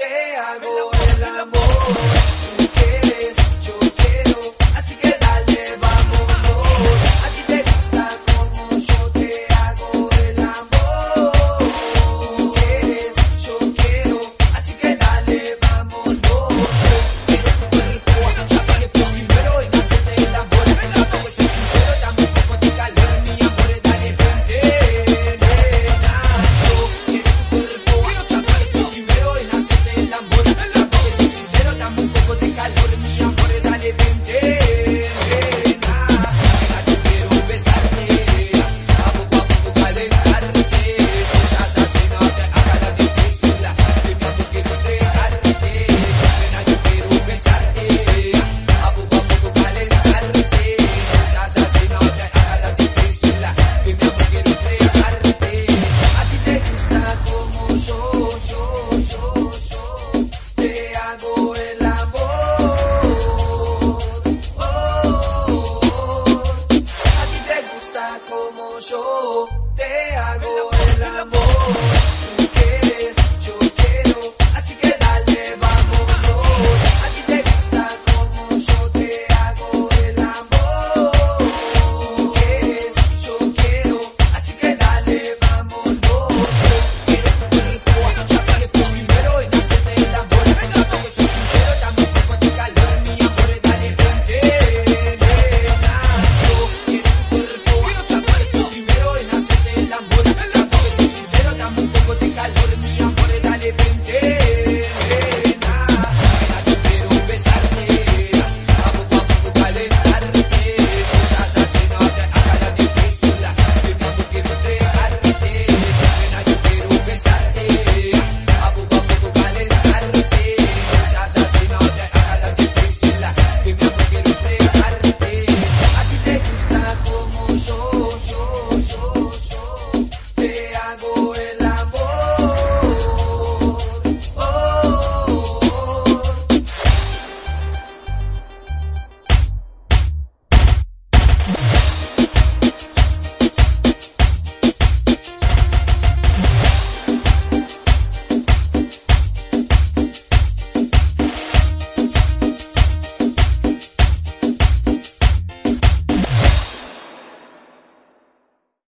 te hago el amor. amor.